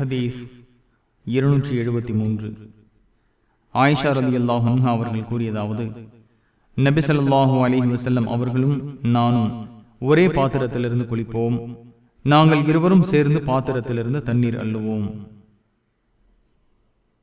ஹதீஸ் இருநூற்றி எழுபத்தி மூன்று. ஆயிஷா ரதி அல்லாஹ் அவர்கள் கூறியதாவது நபிசல்லாஹு ஸல்லல்லாஹு வசல்லம் அவர்களும் நானும் ஒரே பாத்திரத்திலிருந்து குளிப்போம். நாங்கள் இருவரும் சேர்ந்து பாத்திரத்திலிருந்து தண்ணீர் அள்ளுவோம்.